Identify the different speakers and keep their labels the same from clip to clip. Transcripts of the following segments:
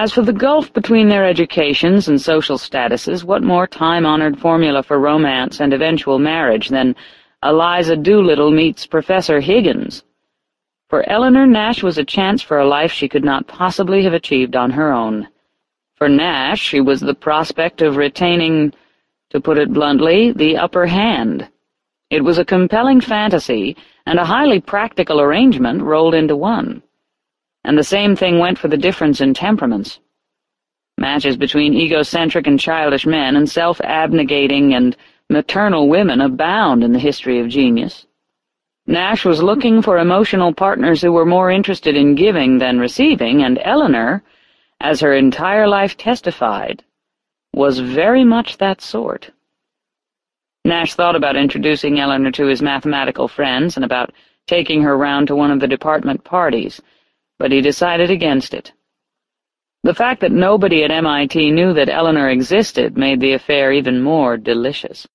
Speaker 1: As for the gulf between their educations and social statuses, what more time-honored formula for romance and eventual marriage than Eliza Doolittle meets Professor Higgins? For Eleanor, Nash was a chance for a life she could not possibly have achieved on her own. For Nash, she was the prospect of retaining, to put it bluntly, the upper hand. It was a compelling fantasy and a highly practical arrangement rolled into one and the same thing went for the difference in temperaments. Matches between egocentric and childish men and self-abnegating and maternal women abound in the history of genius. Nash was looking for emotional partners who were more interested in giving than receiving, and Eleanor, as her entire life testified, was very much that sort. Nash thought about introducing Eleanor to his mathematical friends and about taking her round to one of the department parties, but he decided against it. The fact that nobody at MIT knew that Eleanor existed made the affair even more delicious.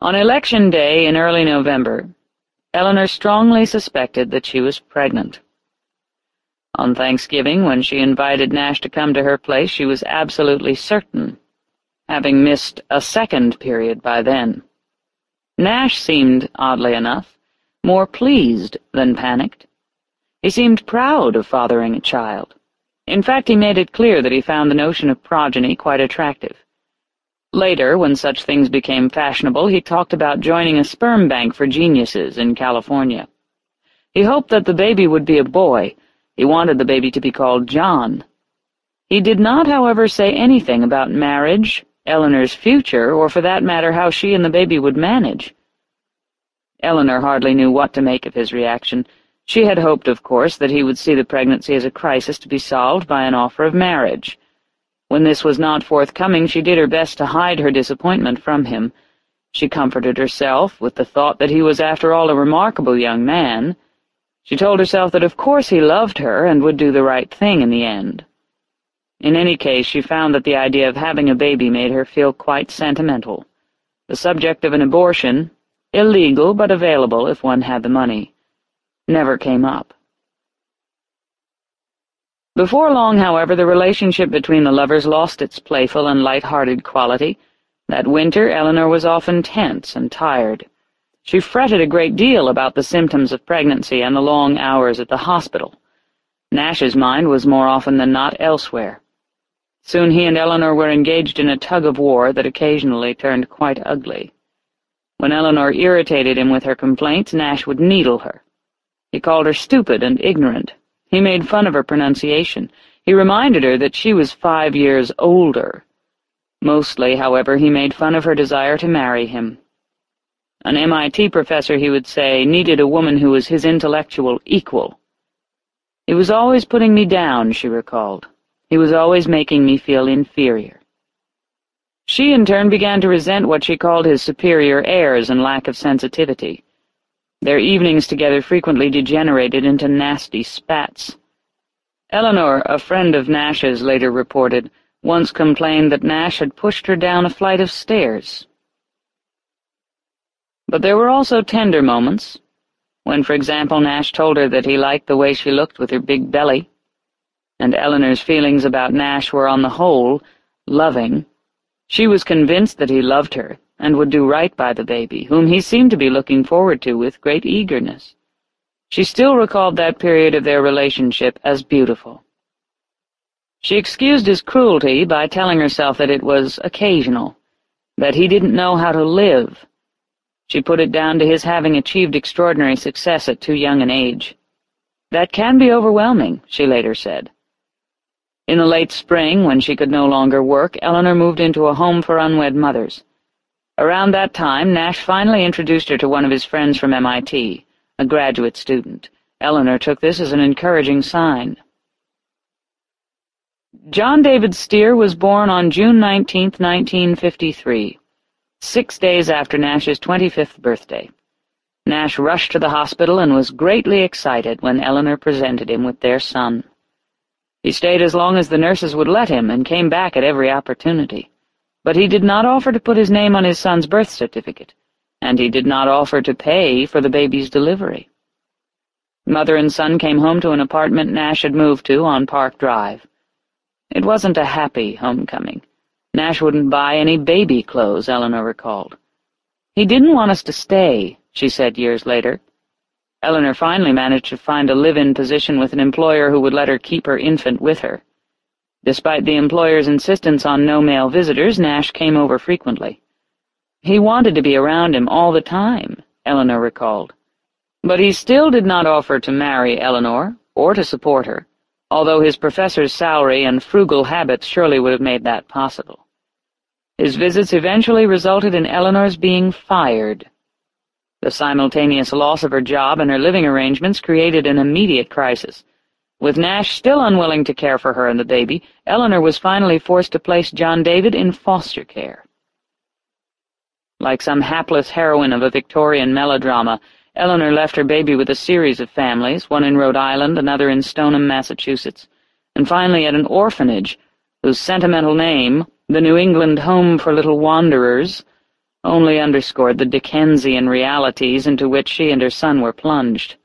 Speaker 1: On election day in early November, Eleanor strongly suspected that she was pregnant. On Thanksgiving, when she invited Nash to come to her place, she was absolutely certain, having missed a second period by then. Nash seemed, oddly enough, more pleased than panicked. He seemed proud of fathering a child. In fact, he made it clear that he found the notion of progeny quite attractive. Later, when such things became fashionable, he talked about joining a sperm bank for geniuses in California. He hoped that the baby would be a boy. He wanted the baby to be called John. He did not, however, say anything about marriage, Eleanor's future, or for that matter how she and the baby would manage. Eleanor hardly knew what to make of his reaction, she had hoped, of course, that he would see the pregnancy as a crisis to be solved by an offer of marriage. When this was not forthcoming, she did her best to hide her disappointment from him. She comforted herself with the thought that he was after all a remarkable young man. She told herself that of course he loved her and would do the right thing in the end. In any case, she found that the idea of having a baby made her feel quite sentimental. The subject of an abortion, illegal but available if one had the money never came up. Before long, however, the relationship between the lovers lost its playful and light-hearted quality. That winter, Eleanor was often tense and tired. She fretted a great deal about the symptoms of pregnancy and the long hours at the hospital. Nash's mind was more often than not elsewhere. Soon he and Eleanor were engaged in a tug-of-war that occasionally turned quite ugly. When Eleanor irritated him with her complaints, Nash would needle her. He called her stupid and ignorant. He made fun of her pronunciation. He reminded her that she was five years older. Mostly, however, he made fun of her desire to marry him. An MIT professor, he would say, needed a woman who was his intellectual equal. He was always putting me down, she recalled. He was always making me feel inferior. She, in turn, began to resent what she called his superior airs and lack of sensitivity. Their evenings together frequently degenerated into nasty spats. Eleanor, a friend of Nash's, later reported, once complained that Nash had pushed her down a flight of stairs. But there were also tender moments, when, for example, Nash told her that he liked the way she looked with her big belly, and Eleanor's feelings about Nash were on the whole loving. She was convinced that he loved her, and would do right by the baby, whom he seemed to be looking forward to with great eagerness. She still recalled that period of their relationship as beautiful. She excused his cruelty by telling herself that it was occasional, that he didn't know how to live. She put it down to his having achieved extraordinary success at too young an age. That can be overwhelming, she later said. In the late spring, when she could no longer work, Eleanor moved into a home for unwed mothers. Around that time, Nash finally introduced her to one of his friends from MIT, a graduate student. Eleanor took this as an encouraging sign. John David Stier was born on June 19, 1953, six days after Nash's 25th birthday. Nash rushed to the hospital and was greatly excited when Eleanor presented him with their son. He stayed as long as the nurses would let him and came back at every opportunity but he did not offer to put his name on his son's birth certificate, and he did not offer to pay for the baby's delivery. Mother and son came home to an apartment Nash had moved to on Park Drive. It wasn't a happy homecoming. Nash wouldn't buy any baby clothes, Eleanor recalled. He didn't want us to stay, she said years later. Eleanor finally managed to find a live-in position with an employer who would let her keep her infant with her. Despite the employer's insistence on no male visitors, Nash came over frequently. He wanted to be around him all the time, Eleanor recalled. But he still did not offer to marry Eleanor, or to support her, although his professor's salary and frugal habits surely would have made that possible. His visits eventually resulted in Eleanor's being fired. The simultaneous loss of her job and her living arrangements created an immediate crisis. With Nash still unwilling to care for her and the baby, Eleanor was finally forced to place John David in foster care. Like some hapless heroine of a Victorian melodrama, Eleanor left her baby with a series of families, one in Rhode Island, another in Stoneham, Massachusetts, and finally at an orphanage whose sentimental name, the New England Home for Little Wanderers, only underscored the Dickensian realities into which she and her son were plunged.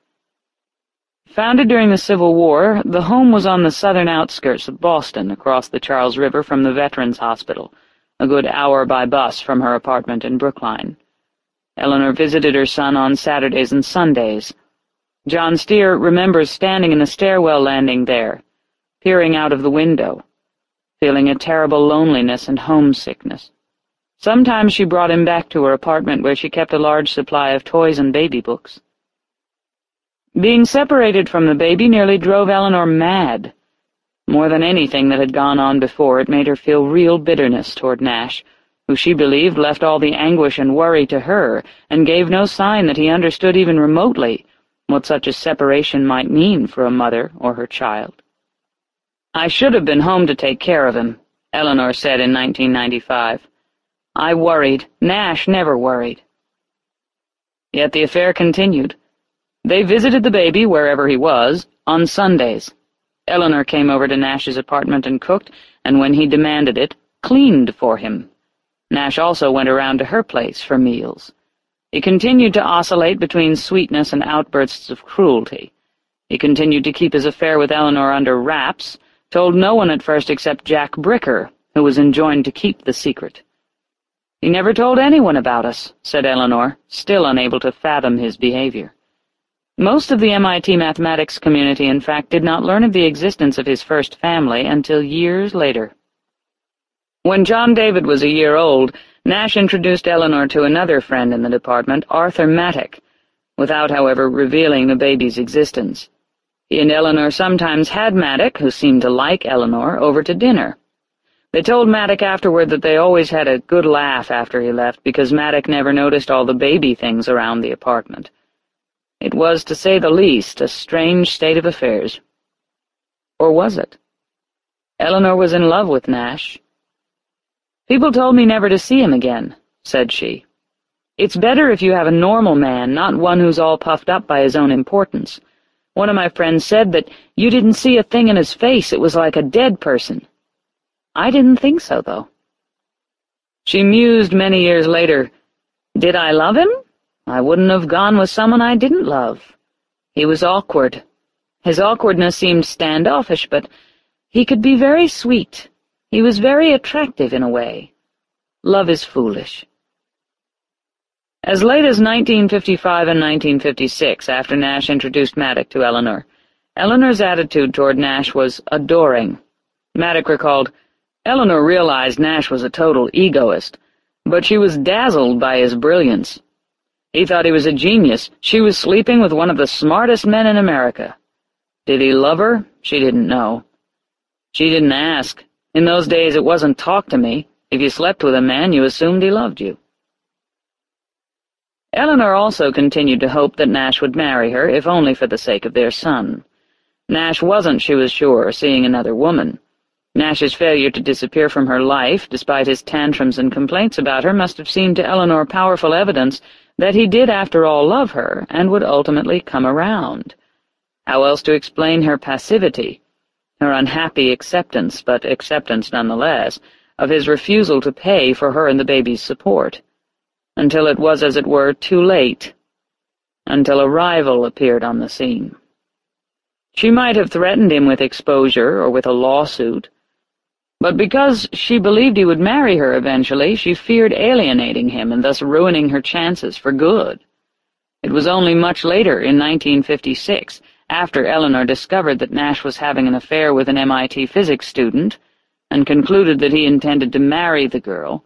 Speaker 1: Founded during the Civil War, the home was on the southern outskirts of Boston, across the Charles River from the Veterans Hospital, a good hour by bus from her apartment in Brookline. Eleanor visited her son on Saturdays and Sundays. John Stier remembers standing in the stairwell landing there, peering out of the window, feeling a terrible loneliness and homesickness. Sometimes she brought him back to her apartment where she kept a large supply of toys and baby books. Being separated from the baby nearly drove Eleanor mad. More than anything that had gone on before, it made her feel real bitterness toward Nash, who she believed left all the anguish and worry to her, and gave no sign that he understood even remotely what such a separation might mean for a mother or her child. I should have been home to take care of him, Eleanor said in 1995. I worried. Nash never worried. Yet the affair continued. They visited the baby, wherever he was, on Sundays. Eleanor came over to Nash's apartment and cooked, and when he demanded it, cleaned for him. Nash also went around to her place for meals. He continued to oscillate between sweetness and outbursts of cruelty. He continued to keep his affair with Eleanor under wraps, told no one at first except Jack Bricker, who was enjoined to keep the secret. He never told anyone about us, said Eleanor, still unable to fathom his behavior. Most of the MIT mathematics community, in fact, did not learn of the existence of his first family until years later. When John David was a year old, Nash introduced Eleanor to another friend in the department, Arthur Mattuck, without, however, revealing the baby's existence. He and Eleanor sometimes had Mattuck, who seemed to like Eleanor, over to dinner. They told Mattuck afterward that they always had a good laugh after he left because Mattuck never noticed all the baby things around the apartment. It was, to say the least, a strange state of affairs. Or was it? Eleanor was in love with Nash. People told me never to see him again, said she. It's better if you have a normal man, not one who's all puffed up by his own importance. One of my friends said that you didn't see a thing in his face, it was like a dead person. I didn't think so, though. She mused many years later, Did I love him? I wouldn't have gone with someone I didn't love. He was awkward. His awkwardness seemed standoffish, but he could be very sweet. He was very attractive in a way. Love is foolish. As late as 1955 and 1956, after Nash introduced Mattuck to Eleanor, Eleanor's attitude toward Nash was adoring. Mattuck recalled, Eleanor realized Nash was a total egoist, but she was dazzled by his brilliance. He thought he was a genius. She was sleeping with one of the smartest men in America. Did he love her? She didn't know. She didn't ask. In those days it wasn't talk to me. If you slept with a man, you assumed he loved you. Eleanor also continued to hope that Nash would marry her, if only for the sake of their son. Nash wasn't, she was sure, seeing another woman. Nash's failure to disappear from her life, despite his tantrums and complaints about her, must have seemed to Eleanor powerful evidence that he did after all love her, and would ultimately come around. How else to explain her passivity, her unhappy acceptance, but acceptance nonetheless, of his refusal to pay for her and the baby's support, until it was, as it were, too late, until a rival appeared on the scene. She might have threatened him with exposure or with a lawsuit, But because she believed he would marry her eventually, she feared alienating him and thus ruining her chances for good. It was only much later, in 1956, after Eleanor discovered that Nash was having an affair with an MIT physics student, and concluded that he intended to marry the girl,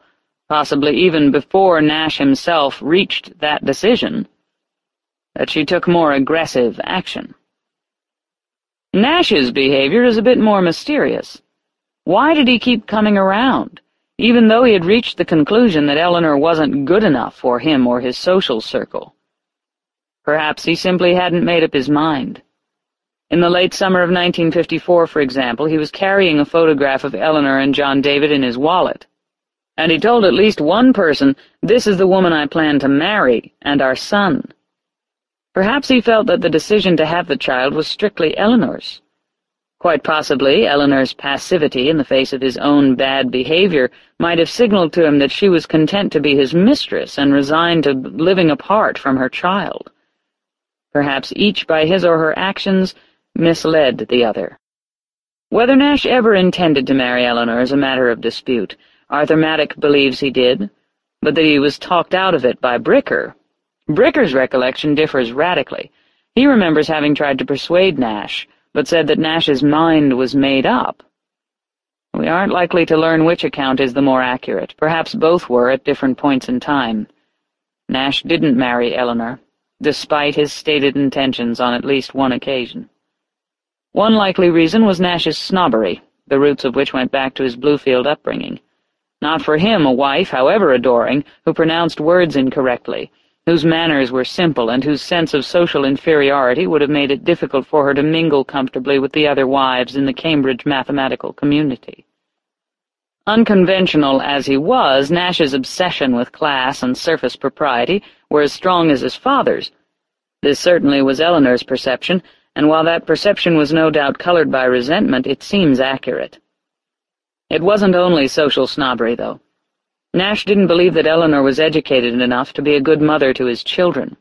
Speaker 1: possibly even before Nash himself reached that decision, that she took more aggressive action. Nash's behavior is a bit more mysterious. Why did he keep coming around, even though he had reached the conclusion that Eleanor wasn't good enough for him or his social circle? Perhaps he simply hadn't made up his mind. In the late summer of 1954, for example, he was carrying a photograph of Eleanor and John David in his wallet. And he told at least one person, this is the woman I plan to marry, and our son. Perhaps he felt that the decision to have the child was strictly Eleanor's. Quite possibly, Eleanor's passivity in the face of his own bad behavior might have signaled to him that she was content to be his mistress and resigned to living apart from her child. Perhaps each by his or her actions misled the other. Whether Nash ever intended to marry Eleanor is a matter of dispute. Arthur Mattuck believes he did, but that he was talked out of it by Bricker. Bricker's recollection differs radically. He remembers having tried to persuade Nash, but said that Nash's mind was made up. We aren't likely to learn which account is the more accurate. Perhaps both were at different points in time. Nash didn't marry Eleanor, despite his stated intentions on at least one occasion. One likely reason was Nash's snobbery, the roots of which went back to his Bluefield upbringing. Not for him a wife, however adoring, who pronounced words incorrectly, whose manners were simple and whose sense of social inferiority would have made it difficult for her to mingle comfortably with the other wives in the Cambridge mathematical community. Unconventional as he was, Nash's obsession with class and surface propriety were as strong as his father's. This certainly was Eleanor's perception, and while that perception was no doubt colored by resentment, it seems accurate. It wasn't only social snobbery, though. Nash didn't believe that Eleanor was educated enough to be a good mother to his children.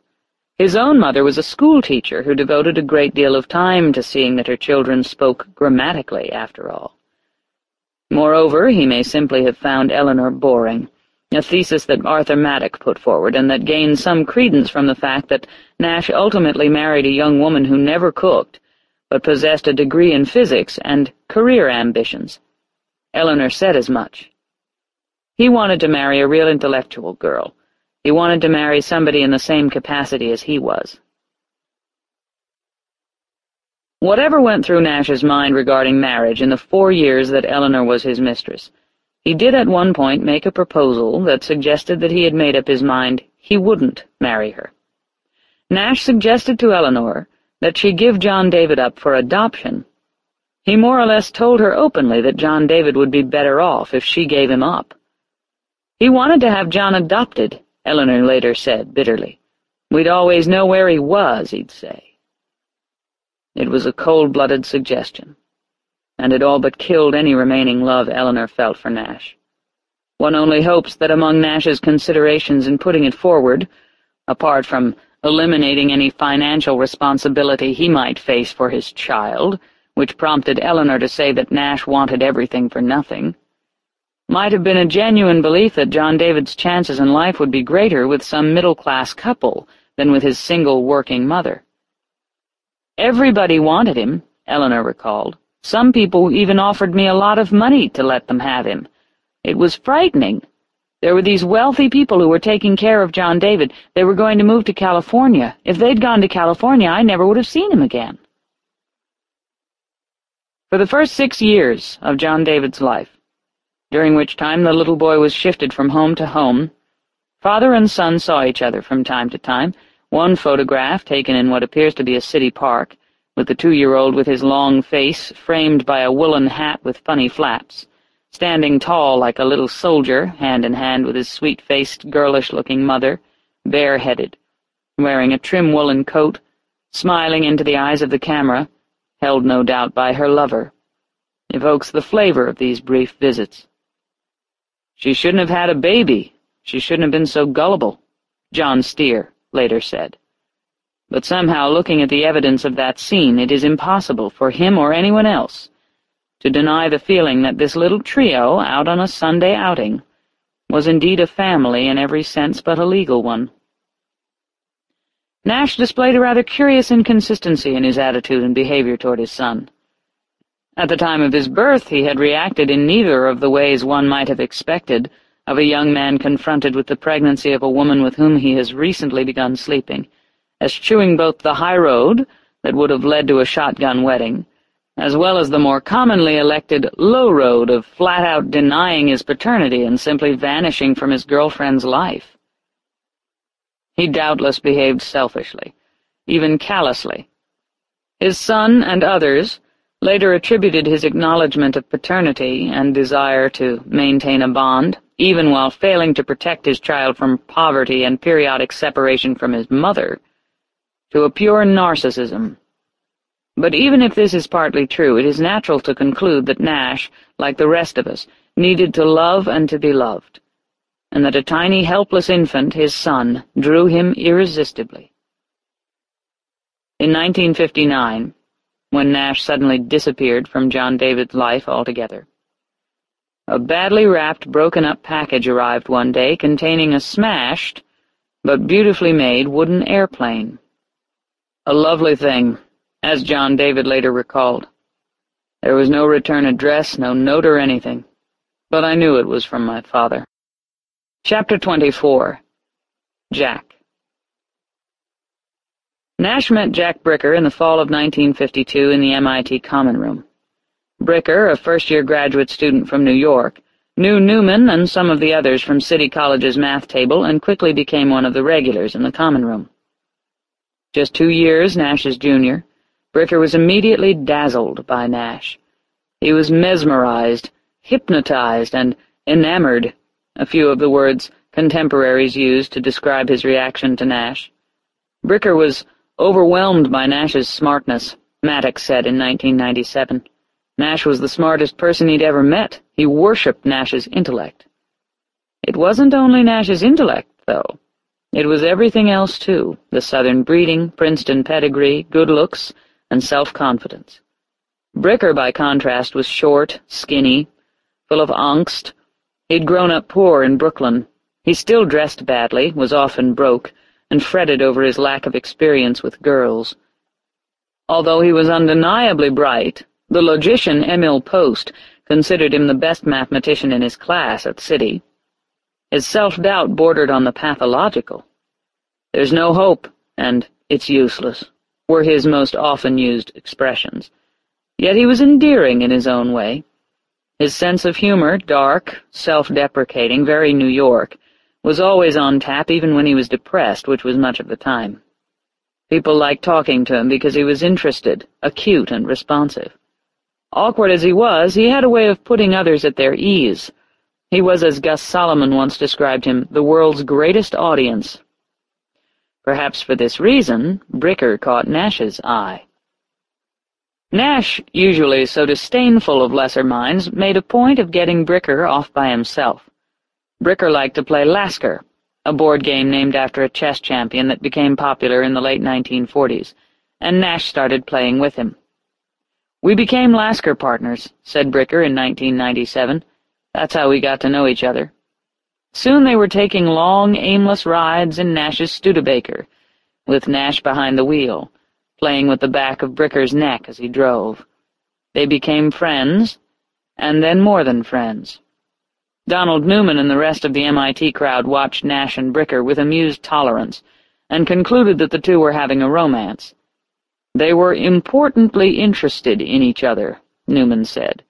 Speaker 1: His own mother was a schoolteacher who devoted a great deal of time to seeing that her children spoke grammatically, after all. Moreover, he may simply have found Eleanor boring, a thesis that Arthur Mattuck put forward, and that gained some credence from the fact that Nash ultimately married a young woman who never cooked, but possessed a degree in physics and career ambitions. Eleanor said as much. He wanted to marry a real intellectual girl. He wanted to marry somebody in the same capacity as he was. Whatever went through Nash's mind regarding marriage in the four years that Eleanor was his mistress, he did at one point make a proposal that suggested that he had made up his mind he wouldn't marry her. Nash suggested to Eleanor that she give John David up for adoption. He more or less told her openly that John David would be better off if she gave him up. He wanted to have John adopted, Eleanor later said bitterly. We'd always know where he was, he'd say. It was a cold-blooded suggestion and it all but killed any remaining love Eleanor felt for Nash. One only hopes that among Nash's considerations in putting it forward, apart from eliminating any financial responsibility he might face for his child, which prompted Eleanor to say that Nash wanted everything for nothing, might have been a genuine belief that John David's chances in life would be greater with some middle-class couple than with his single working mother. Everybody wanted him, Eleanor recalled. Some people even offered me a lot of money to let them have him. It was frightening. There were these wealthy people who were taking care of John David. They were going to move to California. If they'd gone to California, I never would have seen him again. For the first six years of John David's life, during which time the little boy was shifted from home to home, father and son saw each other from time to time, one photograph, taken in what appears to be a city park, with the two-year-old with his long face framed by a woolen hat with funny flaps, standing tall like a little soldier, hand in hand with his sweet-faced, girlish-looking mother, bareheaded, wearing a trim woolen coat, smiling into the eyes of the camera, held no doubt by her lover, evokes the flavor of these brief visits. She shouldn't have had a baby. She shouldn't have been so gullible, John Stier later said but somehow looking at the evidence of that scene it is impossible for him or anyone else to deny the feeling that this little trio, out on a Sunday outing, was indeed a family in every sense but a legal one. Nash displayed a rather curious inconsistency in his attitude and behavior toward his son. At the time of his birth he had reacted in neither of the ways one might have expected of a young man confronted with the pregnancy of a woman with whom he has recently begun sleeping, as chewing both the high road that would have led to a shotgun wedding, as well as the more commonly elected low road of flat-out denying his paternity and simply vanishing from his girlfriend's life. He doubtless behaved selfishly, even callously. His son and others later attributed his acknowledgement of paternity and desire to maintain a bond, even while failing to protect his child from poverty and periodic separation from his mother, to a pure narcissism. But even if this is partly true, it is natural to conclude that Nash, like the rest of us, needed to love and to be loved, and that a tiny helpless infant, his son, drew him irresistibly. In 1959, when Nash suddenly disappeared from John David's life altogether. A badly wrapped, broken-up package arrived one day containing a smashed, but beautifully made wooden airplane. A lovely thing, as John David later recalled. There was no return address, no note or anything, but I knew it was from my father. Chapter 24 Jack Nash met Jack Bricker in the fall of 1952 in the MIT Common Room. Bricker, a first-year graduate student from New York, knew Newman and some of the others from City College's math table and quickly became one of the regulars in the Common Room. Just two years Nash's junior, Bricker was immediately dazzled by Nash. He was mesmerized, hypnotized, and enamored, a few of the words contemporaries used to describe his reaction to Nash. Bricker was Overwhelmed by Nash's smartness, Mattuck said in 1997. Nash was the smartest person he'd ever met. He worshipped Nash's intellect. It wasn't only Nash's intellect, though. It was everything else, too, the Southern breeding, Princeton pedigree, good looks, and self-confidence. Bricker, by contrast, was short, skinny, full of angst. He'd grown up poor in Brooklyn. He still dressed badly, was often broke, and fretted over his lack of experience with girls. Although he was undeniably bright, the logician Emil Post considered him the best mathematician in his class at City. His self-doubt bordered on the pathological. There's no hope, and it's useless, were his most often used expressions. Yet he was endearing in his own way. His sense of humor, dark, self-deprecating, very New York, was always on tap even when he was depressed, which was much of the time. People liked talking to him because he was interested, acute, and responsive. Awkward as he was, he had a way of putting others at their ease. He was, as Gus Solomon once described him, the world's greatest audience. Perhaps for this reason, Bricker caught Nash's eye. Nash, usually so disdainful of lesser minds, made a point of getting Bricker off by himself. Bricker liked to play Lasker, a board game named after a chess champion that became popular in the late 1940s, and Nash started playing with him. We became Lasker partners, said Bricker in 1997. That's how we got to know each other. Soon they were taking long, aimless rides in Nash's Studebaker, with Nash behind the wheel, playing with the back of Bricker's neck as he drove. They became friends, and then more than friends. Donald Newman and the rest of the MIT crowd watched Nash and Bricker with amused tolerance, and concluded that the two were having a romance. They were importantly interested in each other, Newman said.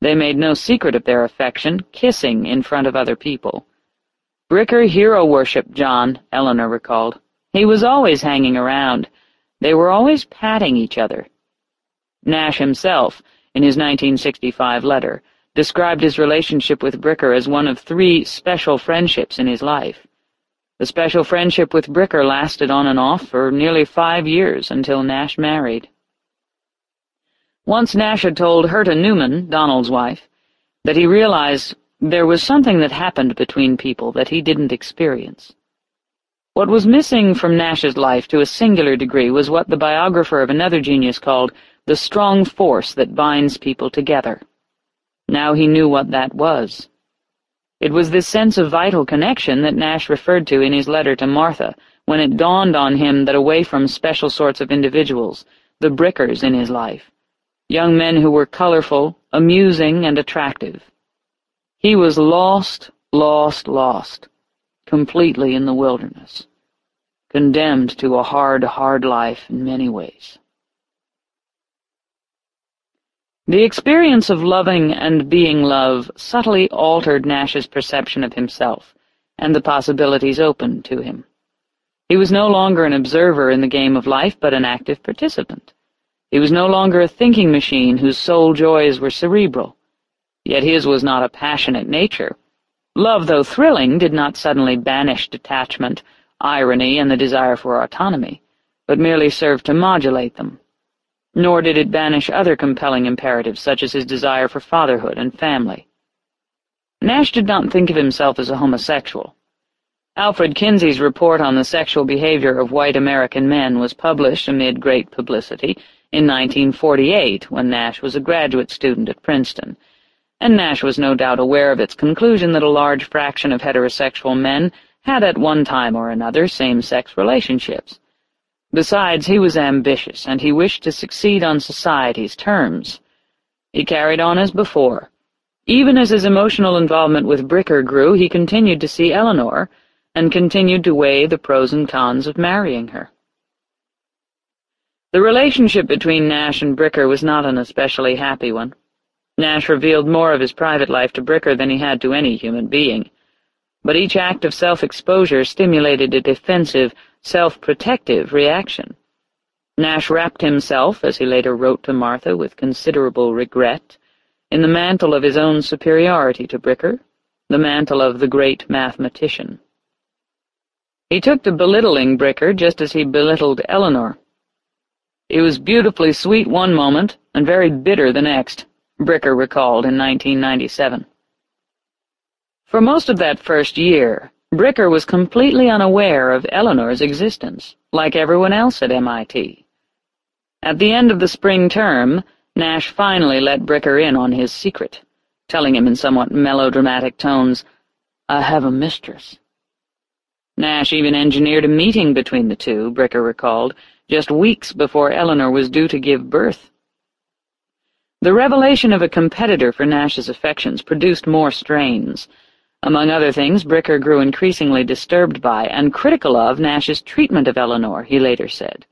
Speaker 1: They made no secret of their affection, kissing in front of other people. Bricker hero-worshipped John, Eleanor recalled. He was always hanging around. They were always patting each other. Nash himself, in his 1965 letter, described his relationship with Bricker as one of three special friendships in his life. The special friendship with Bricker lasted on and off for nearly five years until Nash married. Once Nash had told Herta Newman, Donald's wife, that he realized there was something that happened between people that he didn't experience. What was missing from Nash's life to a singular degree was what the biographer of another genius called the strong force that binds people together. Now he knew what that was. It was this sense of vital connection that Nash referred to in his letter to Martha, when it dawned on him that away from special sorts of individuals, the brickers in his life, young men who were colorful, amusing, and attractive, he was lost, lost, lost, completely in the wilderness, condemned to a hard, hard life in many ways. The experience of loving and being love subtly altered Nash's perception of himself and the possibilities open to him. He was no longer an observer in the game of life, but an active participant. He was no longer a thinking machine whose sole joys were cerebral. Yet his was not a passionate nature. Love, though thrilling, did not suddenly banish detachment, irony, and the desire for autonomy, but merely served to modulate them nor did it banish other compelling imperatives such as his desire for fatherhood and family. Nash did not think of himself as a homosexual. Alfred Kinsey's report on the sexual behavior of white American men was published amid great publicity in 1948 when Nash was a graduate student at Princeton, and Nash was no doubt aware of its conclusion that a large fraction of heterosexual men had at one time or another same-sex relationships. Besides, he was ambitious, and he wished to succeed on society's terms. He carried on as before. Even as his emotional involvement with Bricker grew, he continued to see Eleanor, and continued to weigh the pros and cons of marrying her. The relationship between Nash and Bricker was not an especially happy one. Nash revealed more of his private life to Bricker than he had to any human being, but each act of self-exposure stimulated a defensive, self-protective reaction. Nash wrapped himself, as he later wrote to Martha with considerable regret, in the mantle of his own superiority to Bricker, the mantle of the great mathematician. He took to belittling Bricker just as he belittled Eleanor. He was beautifully sweet one moment and very bitter the next, Bricker recalled in 1997. For most of that first year, Bricker was completely unaware of Eleanor's existence, like everyone else at MIT. At the end of the spring term, Nash finally let Bricker in on his secret, telling him in somewhat melodramatic tones, I have a mistress. Nash even engineered a meeting between the two, Bricker recalled, just weeks before Eleanor was due to give birth. The revelation of a competitor for Nash's affections produced more strains, among other things, Bricker grew increasingly disturbed by and critical of Nash's treatment of Eleanor, he later said.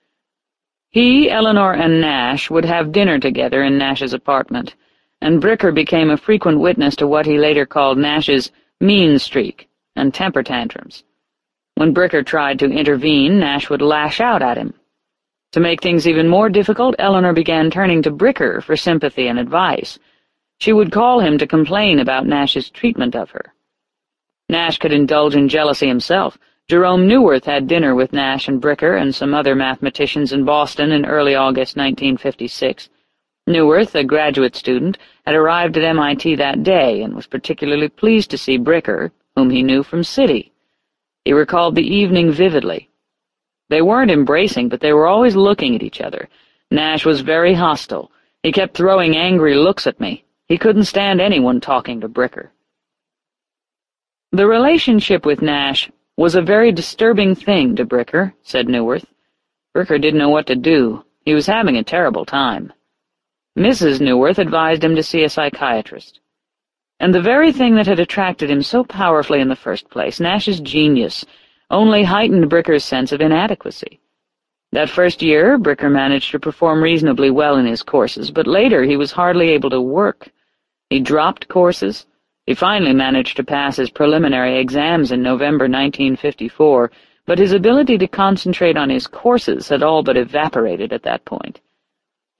Speaker 1: He, Eleanor, and Nash would have dinner together in Nash's apartment, and Bricker became a frequent witness to what he later called Nash's mean streak and temper tantrums. When Bricker tried to intervene, Nash would lash out at him. To make things even more difficult, Eleanor began turning to Bricker for sympathy and advice. She would call him to complain about Nash's treatment of her. Nash could indulge in jealousy himself. Jerome Neuwirth had dinner with Nash and Bricker and some other mathematicians in Boston in early August 1956. Neuwirth, a graduate student, had arrived at MIT that day and was particularly pleased to see Bricker, whom he knew from City. He recalled the evening vividly. They weren't embracing, but they were always looking at each other. Nash was very hostile. He kept throwing angry looks at me. He couldn't stand anyone talking to Bricker. The relationship with Nash was a very disturbing thing to Bricker, said Neuwirth. Bricker didn't know what to do. He was having a terrible time. Mrs. Neuwirth advised him to see a psychiatrist. And the very thing that had attracted him so powerfully in the first place, Nash's genius, only heightened Bricker's sense of inadequacy. That first year, Bricker managed to perform reasonably well in his courses, but later he was hardly able to work. He dropped courses, he finally managed to pass his preliminary exams in November 1954, but his ability to concentrate on his courses had all but evaporated at that point.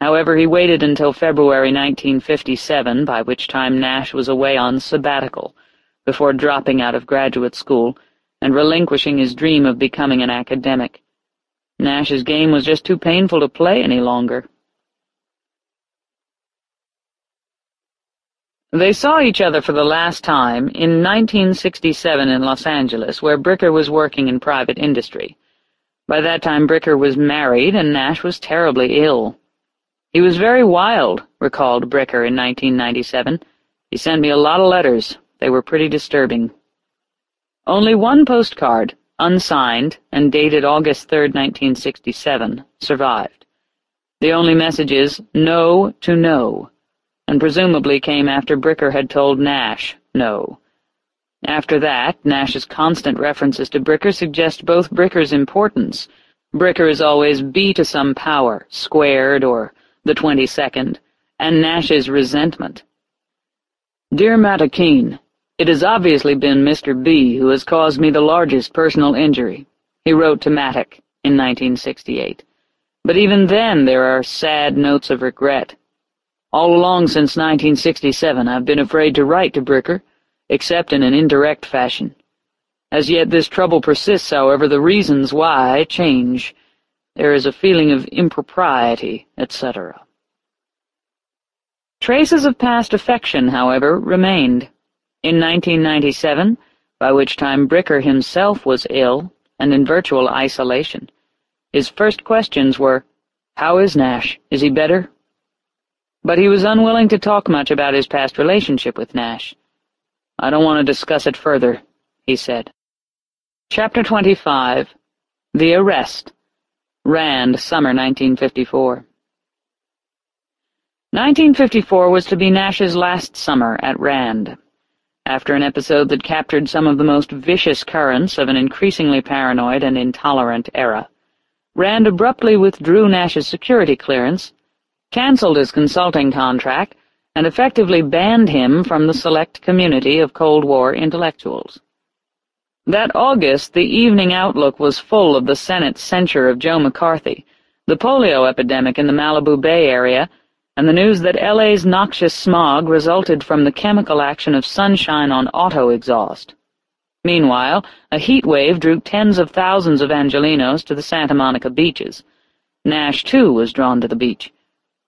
Speaker 1: However, he waited until February 1957, by which time Nash was away on sabbatical, before dropping out of graduate school and relinquishing his dream of becoming an academic. Nash's game was just too painful to play any longer. They saw each other for the last time in 1967 in Los Angeles, where Bricker was working in private industry. By that time Bricker was married, and Nash was terribly ill. He was very wild, recalled Bricker in 1997. He sent me a lot of letters. They were pretty disturbing. Only one postcard, unsigned and dated August 3, 1967, survived. The only message is, no to no, and presumably came after Bricker had told Nash no. After that, Nash's constant references to Bricker suggest both Bricker's importance. Bricker is always b to some power, squared, or the twenty-second, and Nash's resentment. Dear Matakeen, it has obviously been Mr. B who has caused me the largest personal injury, he wrote to Mattuck in 1968. But even then there are sad notes of regret. All along since 1967 I've been afraid to write to Bricker, except in an indirect fashion. As yet this trouble persists, however, the reasons why change. There is a feeling of impropriety, etc. Traces of past affection, however, remained. In 1997, by which time Bricker himself was ill and in virtual isolation, his first questions were, How is Nash? Is he better? But he was unwilling to talk much about his past relationship with Nash. I don't want to discuss it further, he said. Chapter 25 The Arrest Rand, Summer 1954 1954 was to be Nash's last summer at Rand. After an episode that captured some of the most vicious currents of an increasingly paranoid and intolerant era, Rand abruptly withdrew Nash's security clearance, cancelled his consulting contract, and effectively banned him from the select community of Cold War intellectuals. That August, the Evening Outlook was full of the Senate's censure of Joe McCarthy, the polio epidemic in the Malibu Bay area, and the news that LA's noxious smog resulted from the chemical action of sunshine on auto exhaust. Meanwhile, a heat wave drew tens of thousands of Angelinos to the Santa Monica beaches. Nash, too, was drawn to the beach.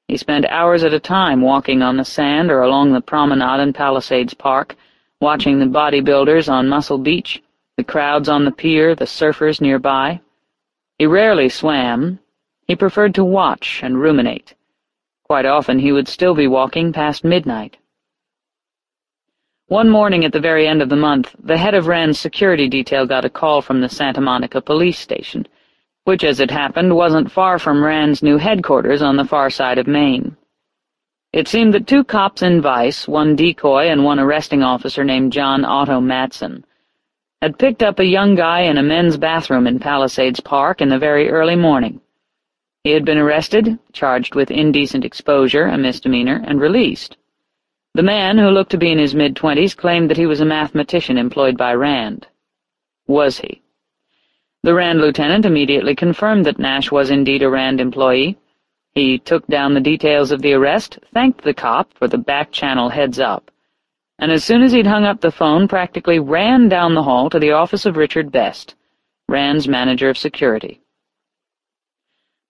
Speaker 1: He spent hours at a time walking on the sand or along the promenade in Palisades Park, watching the bodybuilders on Muscle Beach, the crowds on the pier, the surfers nearby. He rarely swam. He preferred to watch and ruminate. Quite often he would still be walking past midnight. One morning at the very end of the month, the head of Rand's security detail got a call from the Santa Monica police station which, as it happened, wasn't far from Rand's new headquarters on the far side of Main. It seemed that two cops in vice, one decoy and one arresting officer named John Otto Matson, had picked up a young guy in a men's bathroom in Palisades Park in the very early morning. He had been arrested, charged with indecent exposure, a misdemeanor, and released. The man, who looked to be in his mid-twenties, claimed that he was a mathematician employed by Rand. Was he? The Rand lieutenant immediately confirmed that Nash was indeed a Rand employee. He took down the details of the arrest, thanked the cop for the back-channel heads-up, and as soon as he'd hung up the phone, practically ran down the hall to the office of Richard Best, Rand's manager of security.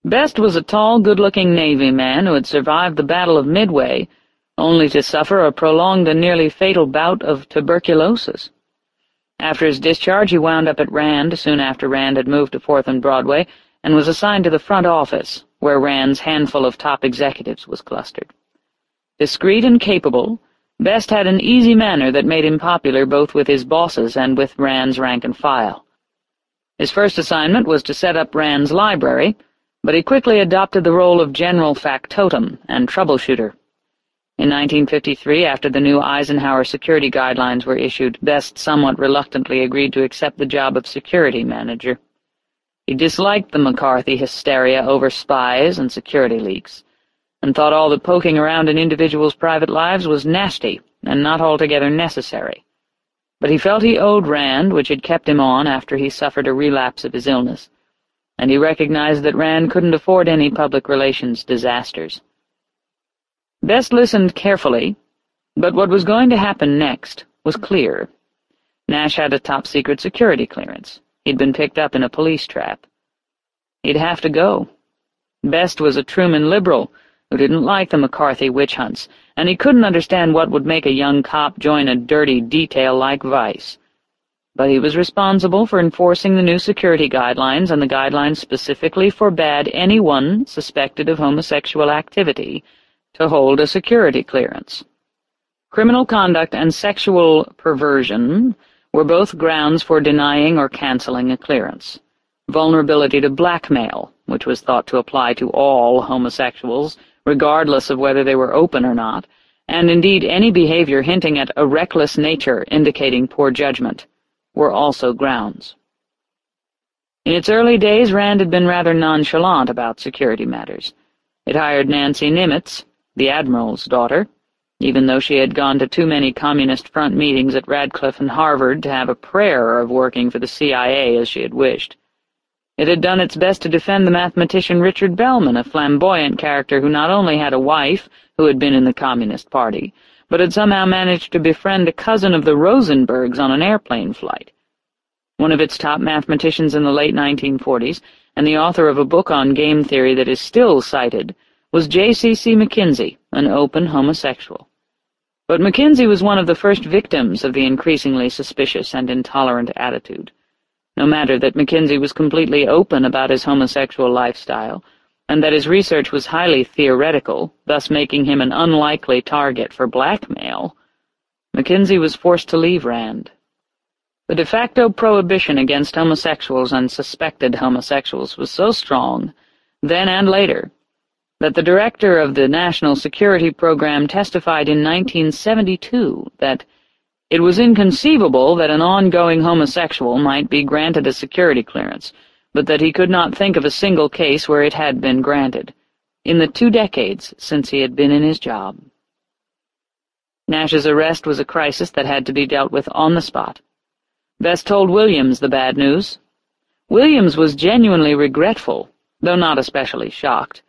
Speaker 1: Best was a tall, good-looking Navy man who had survived the Battle of Midway, only to suffer a prolonged and nearly fatal bout of tuberculosis. After his discharge, he wound up at Rand soon after Rand had moved to Fourth and Broadway and was assigned to the front office, where Rand's handful of top executives was clustered. Discreet and capable, Best had an easy manner that made him popular both with his bosses and with Rand's rank and file. His first assignment was to set up Rand's library, but he quickly adopted the role of general factotum and troubleshooter. In 1953, after the new Eisenhower security guidelines were issued, Best somewhat reluctantly agreed to accept the job of security manager. He disliked the McCarthy hysteria over spies and security leaks, and thought all the poking around in individuals' private lives was nasty and not altogether necessary. But he felt he owed Rand, which had kept him on after he suffered a relapse of his illness, and he recognized that Rand couldn't afford any public relations disasters. Best listened carefully, but what was going to happen next was clear. Nash had a top-secret security clearance. He'd been picked up in a police trap. He'd have to go. Best was a Truman liberal who didn't like the McCarthy witch hunts, and he couldn't understand what would make a young cop join a dirty detail like Vice. But he was responsible for enforcing the new security guidelines, and the guidelines specifically forbade anyone suspected of homosexual activity to hold a security clearance. Criminal conduct and sexual perversion were both grounds for denying or canceling a clearance. Vulnerability to blackmail, which was thought to apply to all homosexuals, regardless of whether they were open or not, and indeed any behavior hinting at a reckless nature indicating poor judgment, were also grounds. In its early days, Rand had been rather nonchalant about security matters. It hired Nancy Nimitz, the Admiral's daughter, even though she had gone to too many Communist Front meetings at Radcliffe and Harvard to have a prayer of working for the CIA as she had wished. It had done its best to defend the mathematician Richard Bellman, a flamboyant character who not only had a wife who had been in the Communist Party, but had somehow managed to befriend a cousin of the Rosenbergs on an airplane flight one of its top mathematicians in the late 1940s, and the author of a book on game theory that is still cited, was J.C.C. McKinsey, an open homosexual. But McKinsey was one of the first victims of the increasingly suspicious and intolerant attitude. No matter that McKinsey was completely open about his homosexual lifestyle, and that his research was highly theoretical, thus making him an unlikely target for blackmail, McKinsey was forced to leave Rand. The de facto prohibition against homosexuals and suspected homosexuals was so strong, then and later, that the director of the National Security Program testified in 1972 that it was inconceivable that an ongoing homosexual might be granted a security clearance, but that he could not think of a single case where it had been granted, in the two decades since he had been in his job. Nash's arrest was a crisis that had to be dealt with on the spot. Best told Williams the bad news. Williams was genuinely regretful, though not especially shocked.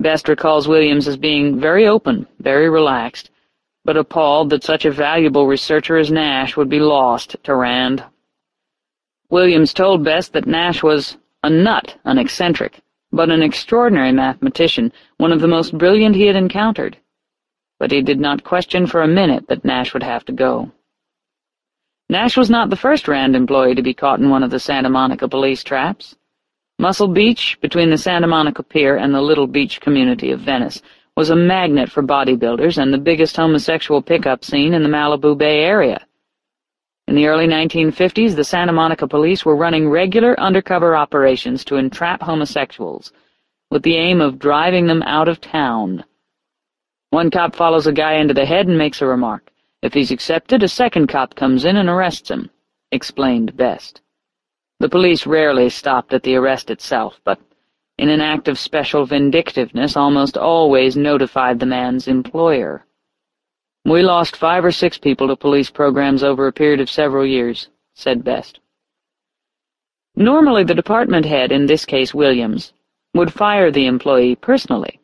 Speaker 1: Best recalls Williams as being very open, very relaxed, but appalled that such a valuable researcher as Nash would be lost to Rand. Williams told Best that Nash was a nut, an eccentric, but an extraordinary mathematician, one of the most brilliant he had encountered. But he did not question for a minute that Nash would have to go. Nash was not the first Rand employee to be caught in one of the Santa Monica police traps. Muscle Beach, between the Santa Monica Pier and the Little Beach community of Venice, was a magnet for bodybuilders and the biggest homosexual pickup scene in the Malibu Bay Area. In the early 1950s, the Santa Monica police were running regular undercover operations to entrap homosexuals, with the aim of driving them out of town. One cop follows a guy into the head and makes a remark. If he's accepted, a second cop comes in and arrests him, explained Best. The police rarely stopped at the arrest itself, but in an act of special vindictiveness almost always notified the man's employer. We lost five or six people to police programs over a period of several years, said Best. Normally the department head, in this case Williams, would fire the employee personally.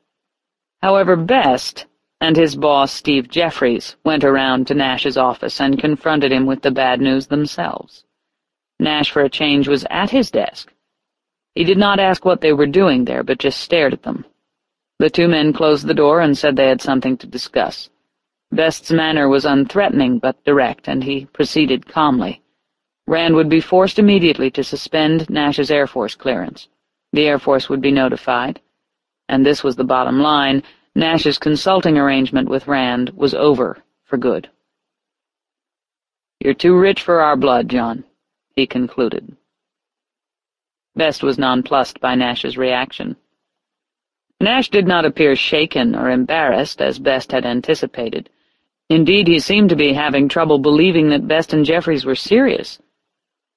Speaker 1: However, Best and his boss, Steve Jeffries, went around to Nash's office and confronted him with the bad news themselves. Nash, for a change, was at his desk. He did not ask what they were doing there, but just stared at them. The two men closed the door and said they had something to discuss. Best's manner was unthreatening but direct, and he proceeded calmly. Rand would be forced immediately to suspend Nash's Air Force clearance. The Air Force would be notified, and this was the bottom line, Nash's consulting arrangement with Rand was over for good. You're too rich for our blood, John, he concluded. Best was nonplussed by Nash's reaction. Nash did not appear shaken or embarrassed, as Best had anticipated. Indeed, he seemed to be having trouble believing that Best and Jeffries were serious.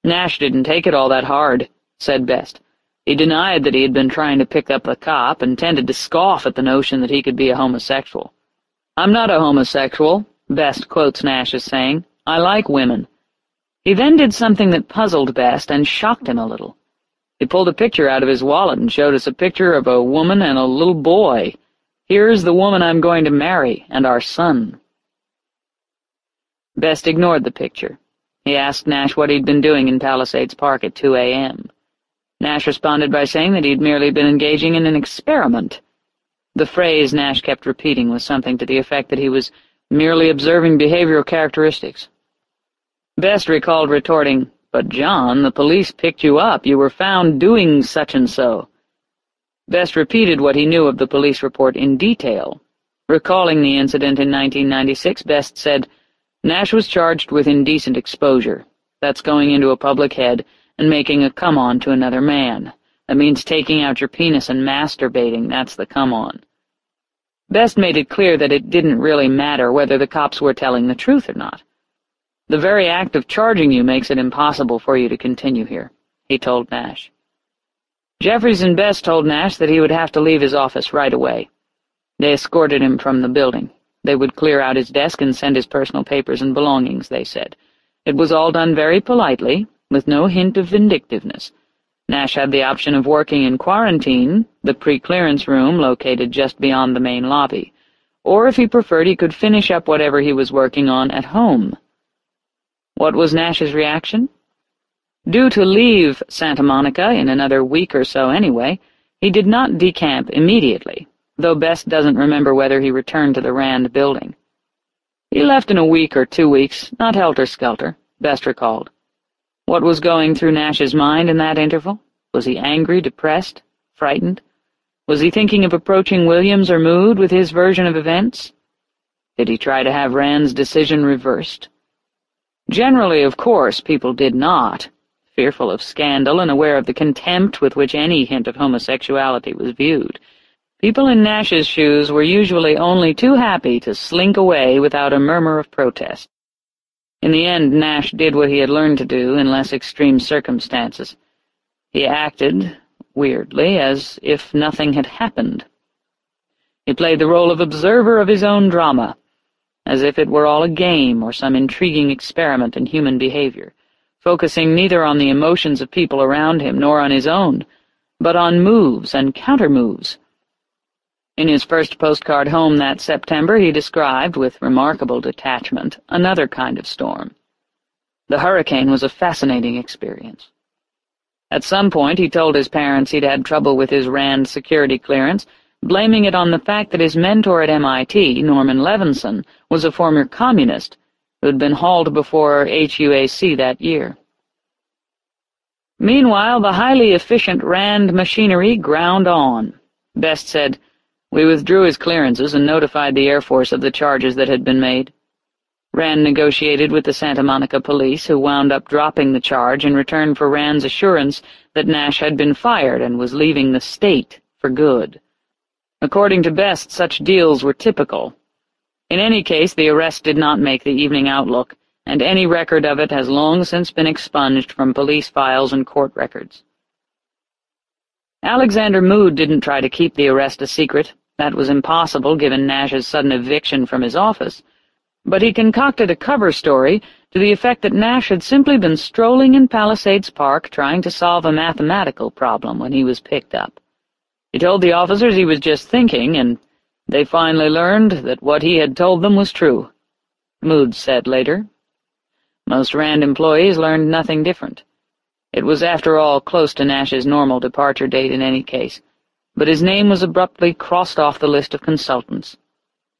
Speaker 1: Nash didn't take it all that hard, said Best. He denied that he had been trying to pick up a cop and tended to scoff at the notion that he could be a homosexual. I'm not a homosexual, Best quotes Nash as saying. I like women. He then did something that puzzled Best and shocked him a little. He pulled a picture out of his wallet and showed us a picture of a woman and a little boy. Here's the woman I'm going to marry, and our son. Best ignored the picture. He asked Nash what he'd been doing in Palisades Park at 2 a.m. Nash responded by saying that he'd merely been engaging in an experiment. The phrase Nash kept repeating was something to the effect that he was merely observing behavioral characteristics. Best recalled retorting, But John, the police picked you up. You were found doing such and so. Best repeated what he knew of the police report in detail. Recalling the incident in 1996, Best said, Nash was charged with indecent exposure. That's going into a public head and making a come-on to another man. That means taking out your penis and masturbating, that's the come-on. Best made it clear that it didn't really matter whether the cops were telling the truth or not. The very act of charging you makes it impossible for you to continue here, he told Nash. Jeffries and Best told Nash that he would have to leave his office right away. They escorted him from the building. They would clear out his desk and send his personal papers and belongings, they said. It was all done very politely, with no hint of vindictiveness, Nash had the option of working in quarantine, the pre-clearance room located just beyond the main lobby, or if he preferred he could finish up whatever he was working on at home. What was Nash's reaction? Due to leave Santa Monica in another week or so anyway, he did not decamp immediately, though Best doesn't remember whether he returned to the Rand building. He left in a week or two weeks, not helter-skelter, Best recalled. What was going through Nash's mind in that interval? Was he angry, depressed, frightened? Was he thinking of approaching Williams or Mood with his version of events? Did he try to have Rand's decision reversed? Generally, of course, people did not, fearful of scandal and aware of the contempt with which any hint of homosexuality was viewed. People in Nash's shoes were usually only too happy to slink away without a murmur of protest. In the end, Nash did what he had learned to do in less extreme circumstances. He acted, weirdly, as if nothing had happened. He played the role of observer of his own drama, as if it were all a game or some intriguing experiment in human behavior, focusing neither on the emotions of people around him nor on his own, but on moves and counter-moves, in his first postcard home that September, he described, with remarkable detachment, another kind of storm. The hurricane was a fascinating experience. At some point, he told his parents he'd had trouble with his RAND security clearance, blaming it on the fact that his mentor at MIT, Norman Levinson, was a former communist who had been hauled before HUAC that year. Meanwhile, the highly efficient RAND machinery ground on. Best said, we withdrew his clearances and notified the Air Force of the charges that had been made. Rand negotiated with the Santa Monica police, who wound up dropping the charge in return for Rand's assurance that Nash had been fired and was leaving the state for good. According to Best, such deals were typical. In any case, the arrest did not make the Evening Outlook, and any record of it has long since been expunged from police files and court records. Alexander Mood didn't try to keep the arrest a secret. That was impossible given Nash's sudden eviction from his office. But he concocted a cover story to the effect that Nash had simply been strolling in Palisades Park trying to solve a mathematical problem when he was picked up. He told the officers he was just thinking, and they finally learned that what he had told them was true. Mood said later. Most RAND employees learned nothing different. It was, after all, close to Nash's normal departure date in any case, but his name was abruptly crossed off the list of consultants.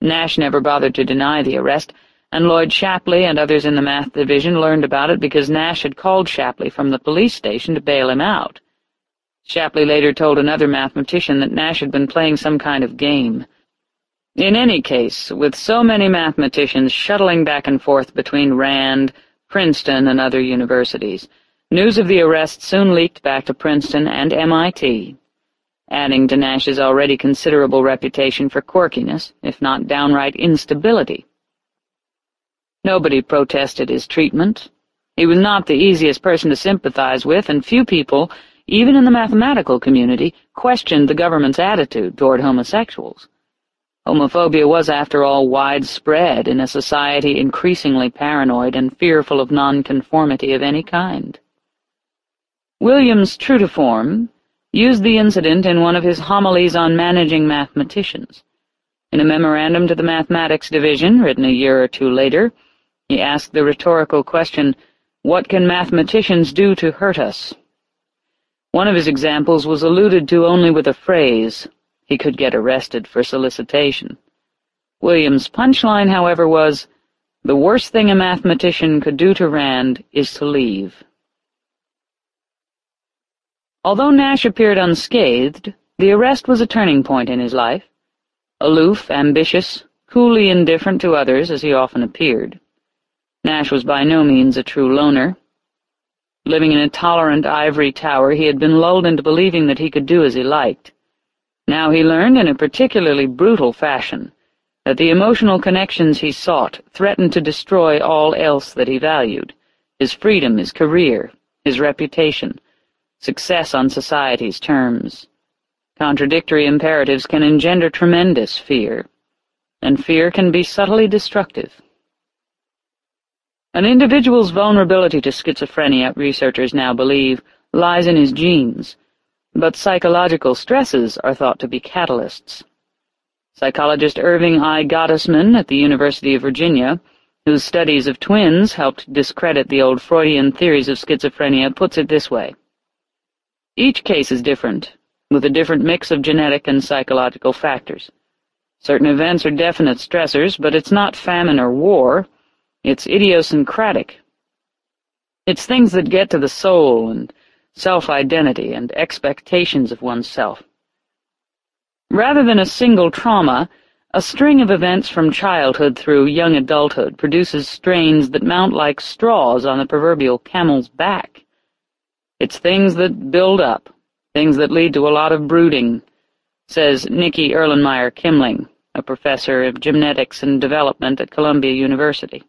Speaker 1: Nash never bothered to deny the arrest, and Lloyd Shapley and others in the math division learned about it because Nash had called Shapley from the police station to bail him out. Shapley later told another mathematician that Nash had been playing some kind of game. In any case, with so many mathematicians shuttling back and forth between Rand, Princeton, and other universities, News of the arrest soon leaked back to Princeton and MIT, adding to Nash's already considerable reputation for quirkiness, if not downright instability. Nobody protested his treatment. He was not the easiest person to sympathize with, and few people, even in the mathematical community, questioned the government's attitude toward homosexuals. Homophobia was, after all, widespread in a society increasingly paranoid and fearful of nonconformity of any kind. Williams, true to form, used the incident in one of his homilies on managing mathematicians. In a memorandum to the Mathematics Division, written a year or two later, he asked the rhetorical question, What can mathematicians do to hurt us? One of his examples was alluded to only with a phrase, he could get arrested for solicitation. Williams' punchline, however, was, The worst thing a mathematician could do to Rand is to leave. Although Nash appeared unscathed, the arrest was a turning point in his life. aloof, ambitious, coolly indifferent to others as he often appeared. Nash was by no means a true loner. Living in a tolerant ivory tower, he had been lulled into believing that he could do as he liked. Now he learned in a particularly brutal fashion that the emotional connections he sought threatened to destroy all else that he valued, his freedom, his career, his reputation, success on society's terms. Contradictory imperatives can engender tremendous fear, and fear can be subtly destructive. An individual's vulnerability to schizophrenia, researchers now believe, lies in his genes, but psychological stresses are thought to be catalysts. Psychologist Irving I. Gottesman at the University of Virginia, whose studies of twins helped discredit the old Freudian theories of schizophrenia, puts it this way. Each case is different, with a different mix of genetic and psychological factors. Certain events are definite stressors, but it's not famine or war. It's idiosyncratic. It's things that get to the soul and self-identity and expectations of oneself. Rather than a single trauma, a string of events from childhood through young adulthood produces strains that mount like straws on the proverbial camel's back. It's things that build up, things that lead to a lot of brooding, says Nikki Erlenmeyer Kimling, a professor of genetics and development at Columbia University.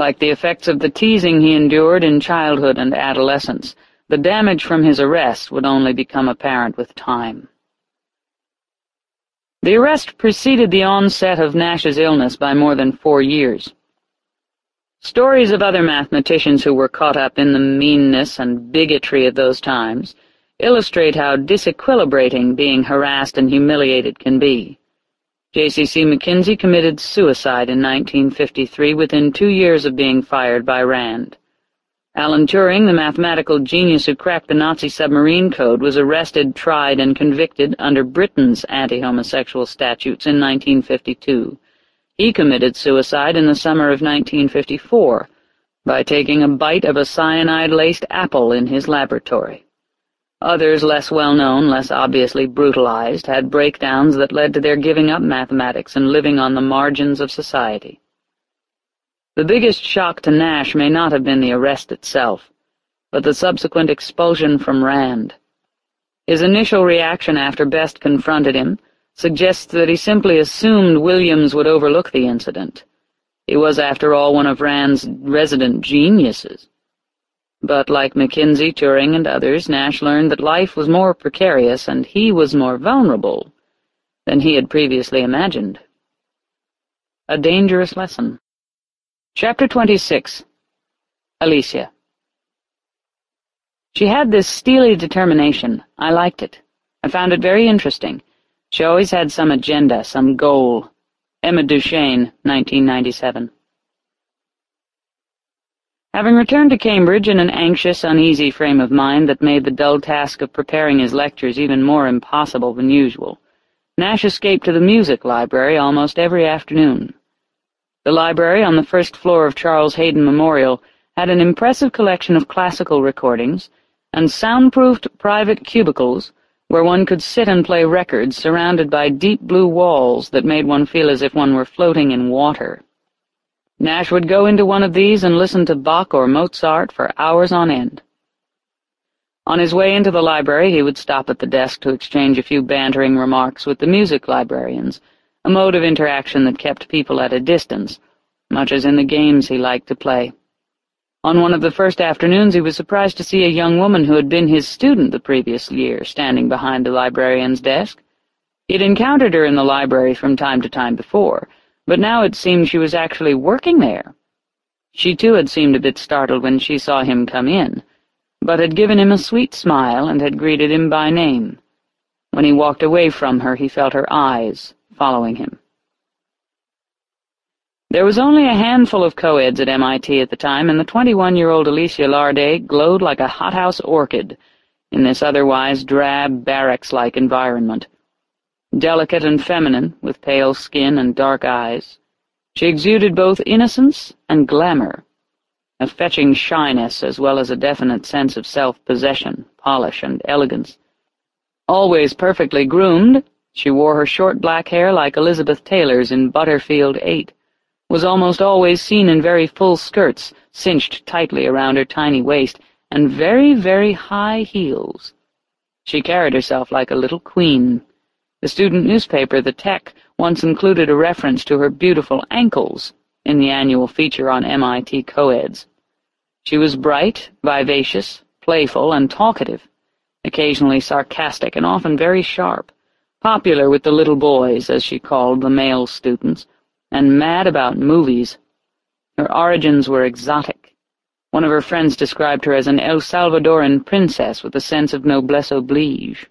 Speaker 1: Like the effects of the teasing he endured in childhood and adolescence, the damage from his arrest would only become apparent with time. The arrest preceded the onset of Nash's illness by more than four years. Stories of other mathematicians who were caught up in the meanness and bigotry of those times illustrate how disequilibrating being harassed and humiliated can be. J.C.C. McKinsey committed suicide in 1953 within two years of being fired by Rand. Alan Turing, the mathematical genius who cracked the Nazi submarine code, was arrested, tried, and convicted under Britain's anti-homosexual statutes in 1952. He committed suicide in the summer of 1954 by taking a bite of a cyanide-laced apple in his laboratory. Others, less well-known, less obviously brutalized, had breakdowns that led to their giving up mathematics and living on the margins of society. The biggest shock to Nash may not have been the arrest itself, but the subsequent expulsion from Rand. His initial reaction after Best confronted him suggests that he simply assumed Williams would overlook the incident. He was, after all, one of Rand's resident geniuses. But like McKinsey, Turing, and others, Nash learned that life was more precarious and he was more vulnerable than he had previously imagined. A dangerous lesson. Chapter 26 Alicia She had this steely determination. I liked it. I found it very interesting. She always had some agenda, some goal. Emma Duchesne, 1997 Having returned to Cambridge in an anxious, uneasy frame of mind that made the dull task of preparing his lectures even more impossible than usual, Nash escaped to the music library almost every afternoon. The library on the first floor of Charles Hayden Memorial had an impressive collection of classical recordings and soundproofed private cubicles where one could sit and play records surrounded by deep blue walls that made one feel as if one were floating in water. Nash would go into one of these and listen to Bach or Mozart for hours on end. On his way into the library he would stop at the desk to exchange a few bantering remarks with the music librarians, a mode of interaction that kept people at a distance, much as in the games he liked to play. On one of the first afternoons he was surprised to see a young woman who had been his student the previous year standing behind the librarian's desk. He had encountered her in the library from time to time before, but now it seemed she was actually working there. She too had seemed a bit startled when she saw him come in, but had given him a sweet smile and had greeted him by name. When he walked away from her he felt her eyes, following him. There was only a handful of co-eds at MIT at the time, and the 21-year-old Alicia Larde glowed like a hothouse orchid in this otherwise drab, barracks-like environment. Delicate and feminine, with pale skin and dark eyes, she exuded both innocence and glamour, a fetching shyness as well as a definite sense of self-possession, polish, and elegance. Always perfectly groomed, She wore her short black hair like Elizabeth Taylor's in Butterfield 8, was almost always seen in very full skirts, cinched tightly around her tiny waist, and very, very high heels. She carried herself like a little queen. The student newspaper, The Tech, once included a reference to her beautiful ankles in the annual feature on MIT coeds. She was bright, vivacious, playful, and talkative, occasionally sarcastic and often very sharp, popular with the little boys, as she called the male students, and mad about movies. Her origins were exotic. One of her friends described her as an El Salvadoran princess with a sense of noblesse oblige.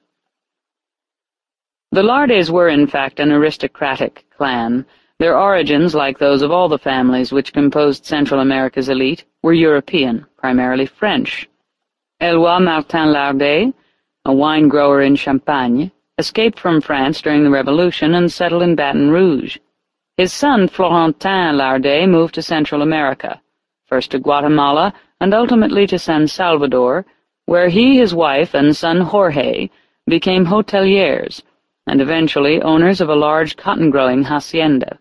Speaker 1: The Lardes were, in fact, an aristocratic clan. Their origins, like those of all the families which composed Central America's elite, were European, primarily French. Eloi Martin Larde, a wine grower in Champagne, escaped from France during the Revolution and settled in Baton Rouge. His son, Florentin Larde, moved to Central America, first to Guatemala and ultimately to San Salvador, where he, his wife, and son Jorge became hoteliers and eventually owners of a large cotton-growing hacienda.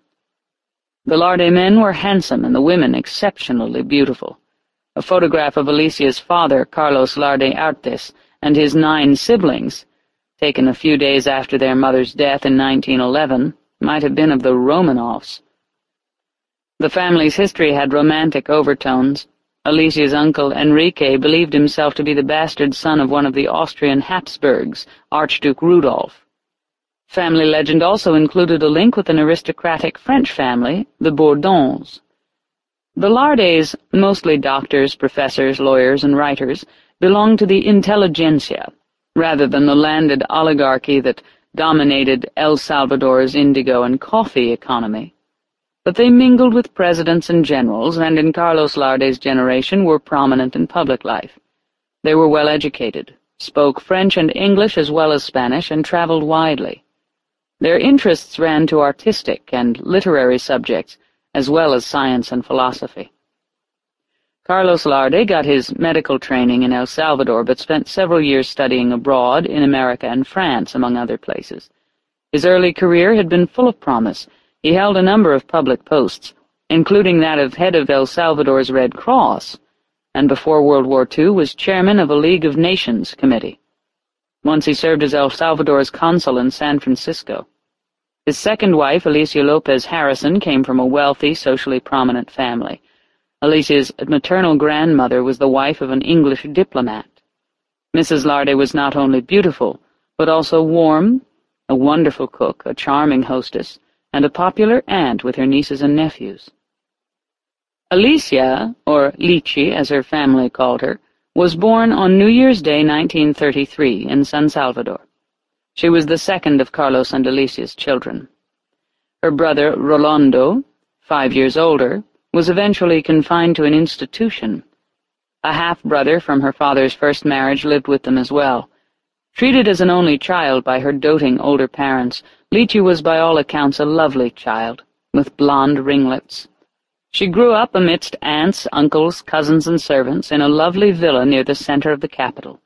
Speaker 1: The Larde men were handsome and the women exceptionally beautiful. A photograph of Alicia's father, Carlos Larde Artes, and his nine siblings, taken a few days after their mother's death in 1911, might have been of the Romanovs. The family's history had romantic overtones. Alicia's uncle, Enrique, believed himself to be the bastard son of one of the Austrian Habsburgs, Archduke Rudolf. Family legend also included a link with an aristocratic French family, the Bourbons. The Lardes, mostly doctors, professors, lawyers, and writers, belonged to the intelligentsia, rather than the landed oligarchy that dominated El Salvador's indigo and coffee economy. But they mingled with presidents and generals, and in Carlos Larde's generation were prominent in public life. They were well educated, spoke French and English as well as Spanish, and traveled widely. Their interests ran to artistic and literary subjects, as well as science and philosophy. Carlos Larde got his medical training in El Salvador, but spent several years studying abroad in America and France, among other places. His early career had been full of promise. He held a number of public posts, including that of head of El Salvador's Red Cross, and before World War II was chairman of a League of Nations committee. Once he served as El Salvador's consul in San Francisco. His second wife, Alicia Lopez Harrison, came from a wealthy, socially prominent family. Alicia's maternal grandmother was the wife of an English diplomat. Mrs. Larde was not only beautiful, but also warm, a wonderful cook, a charming hostess, and a popular aunt with her nieces and nephews. Alicia, or Lichi as her family called her, was born on New Year's Day 1933 in San Salvador. She was the second of Carlos and Alicia's children. Her brother, Rolando, five years older, was eventually confined to an institution. A half-brother from her father's first marriage lived with them as well. Treated as an only child by her doting older parents, Lichi was by all accounts a lovely child, with blonde ringlets. She grew up amidst aunts, uncles, cousins, and servants in a lovely villa near the center of the capital.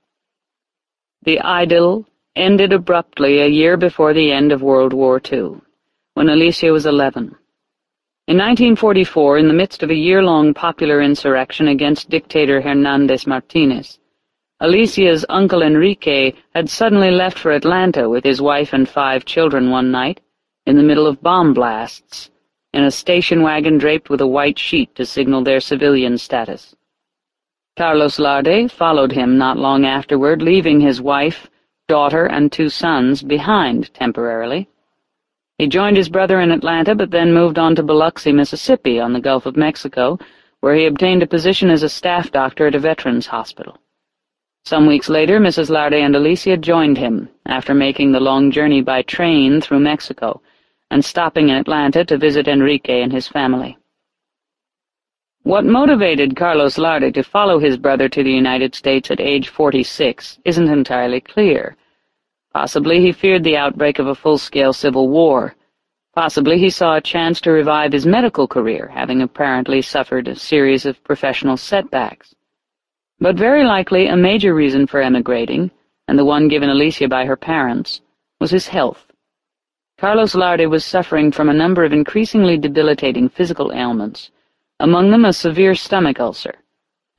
Speaker 1: The idyll ended abruptly a year before the end of World War II, when Alicia was eleven. In 1944, in the midst of a year-long popular insurrection against dictator Hernandez Martinez, Alicia's uncle Enrique had suddenly left for Atlanta with his wife and five children one night, in the middle of bomb blasts, in a station wagon draped with a white sheet to signal their civilian status. Carlos Larde followed him not long afterward, leaving his wife, daughter, and two sons behind temporarily. He joined his brother in Atlanta, but then moved on to Biloxi, Mississippi, on the Gulf of Mexico, where he obtained a position as a staff doctor at a veterans hospital. Some weeks later, Mrs. Larde and Alicia joined him, after making the long journey by train through Mexico, and stopping in Atlanta to visit Enrique and his family. What motivated Carlos Larde to follow his brother to the United States at age 46 isn't entirely clear. Possibly he feared the outbreak of a full-scale civil war. Possibly he saw a chance to revive his medical career, having apparently suffered a series of professional setbacks. But very likely a major reason for emigrating, and the one given Alicia by her parents, was his health. Carlos Larde was suffering from a number of increasingly debilitating physical ailments, among them a severe stomach ulcer,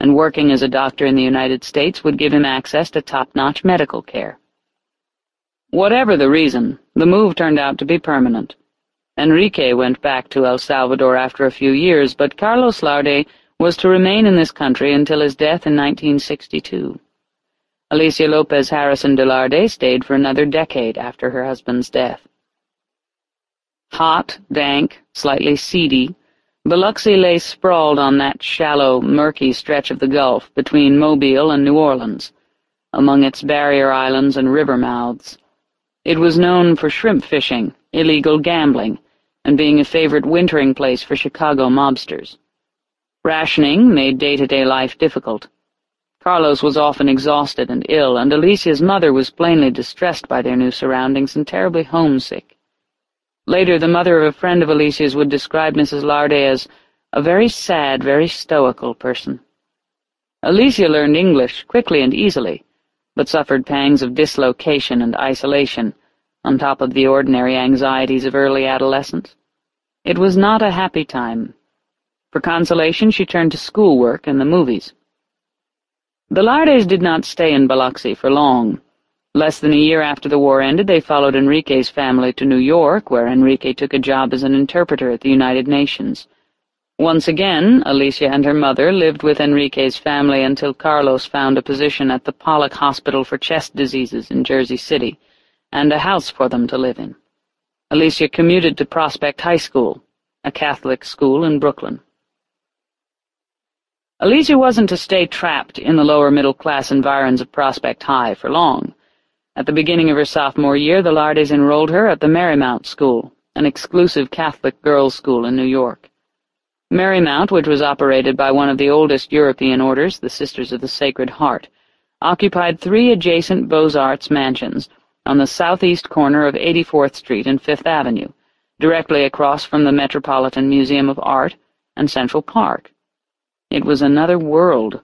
Speaker 1: and working as a doctor in the United States would give him access to top-notch medical care. Whatever the reason, the move turned out to be permanent. Enrique went back to El Salvador after a few years, but Carlos Larde was to remain in this country until his death in 1962. Alicia Lopez Harrison de Larde stayed for another decade after her husband's death. Hot, dank, slightly seedy, Biloxi lay sprawled on that shallow, murky stretch of the Gulf between Mobile and New Orleans, among its barrier islands and river mouths. It was known for shrimp fishing, illegal gambling, and being a favorite wintering place for Chicago mobsters. Rationing made day-to-day -day life difficult. Carlos was often exhausted and ill, and Alicia's mother was plainly distressed by their new surroundings and terribly homesick. Later, the mother of a friend of Alicia's would describe Mrs. Larde as a very sad, very stoical person. Alicia learned English quickly and easily, but suffered pangs of dislocation and isolation, on top of the ordinary anxieties of early adolescence. It was not a happy time. For consolation, she turned to schoolwork and the movies. The Lardes did not stay in Biloxi for long. Less than a year after the war ended, they followed Enrique's family to New York, where Enrique took a job as an interpreter at the United Nations. Once again, Alicia and her mother lived with Enrique's family until Carlos found a position at the Pollock Hospital for Chest Diseases in Jersey City, and a house for them to live in. Alicia commuted to Prospect High School, a Catholic school in Brooklyn. Alicia wasn't to stay trapped in the lower middle-class environs of Prospect High for long. At the beginning of her sophomore year, the Lardes enrolled her at the Marymount School, an exclusive Catholic girls' school in New York. Marymount, which was operated by one of the oldest European orders, the Sisters of the Sacred Heart, occupied three adjacent Beaux-Arts mansions on the southeast corner of 84th Street and Fifth Avenue, directly across from the Metropolitan Museum of Art and Central Park. It was another world.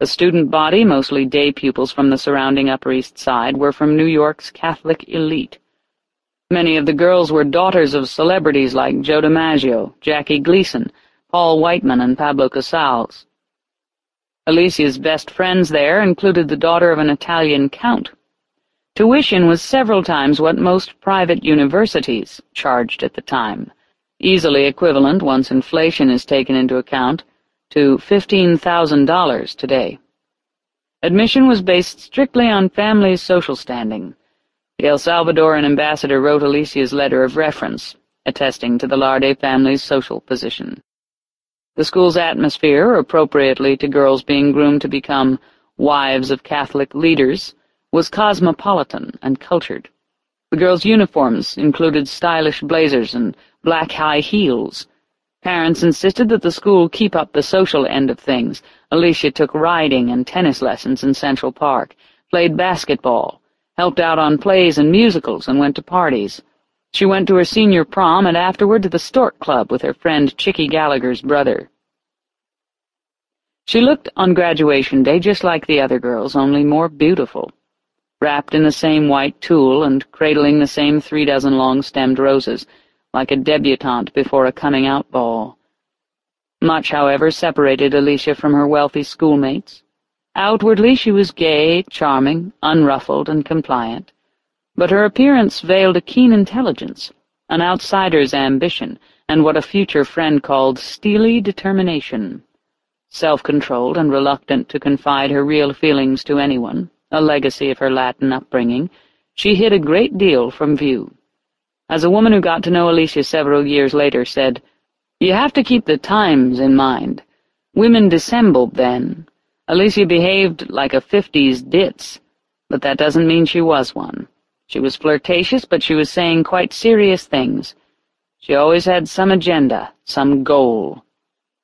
Speaker 1: The student body, mostly day pupils from the surrounding Upper East Side, were from New York's Catholic elite. Many of the girls were daughters of celebrities like Joe DiMaggio, Jackie Gleason, Paul Whiteman, and Pablo Casals. Alicia's best friends there included the daughter of an Italian count. Tuition was several times what most private universities charged at the time, easily equivalent, once inflation is taken into account, to $15,000 today. Admission was based strictly on family's social standing. The El Salvadoran ambassador wrote Alicia's letter of reference, attesting to the Larde family's social position. The school's atmosphere, appropriately to girls being groomed to become wives of Catholic leaders, was cosmopolitan and cultured. The girls' uniforms included stylish blazers and black high heels, Parents insisted that the school keep up the social end of things. Alicia took riding and tennis lessons in Central Park, played basketball, helped out on plays and musicals, and went to parties. She went to her senior prom and afterward to the Stork Club with her friend Chicky Gallagher's brother. She looked on graduation day just like the other girls, only more beautiful. Wrapped in the same white tulle and cradling the same three dozen long-stemmed roses, like a debutante before a coming-out ball. Much, however, separated Alicia from her wealthy schoolmates. Outwardly she was gay, charming, unruffled, and compliant, but her appearance veiled a keen intelligence, an outsider's ambition, and what a future friend called steely determination. Self-controlled and reluctant to confide her real feelings to anyone, a legacy of her Latin upbringing, she hid a great deal from view. As a woman who got to know Alicia several years later said, You have to keep the times in mind. Women dissembled then. Alicia behaved like a fifties ditz, but that doesn't mean she was one. She was flirtatious, but she was saying quite serious things. She always had some agenda, some goal.